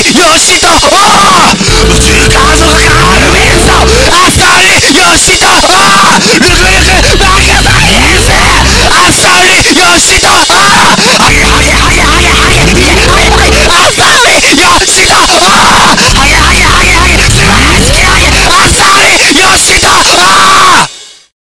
Yoshito! Oh!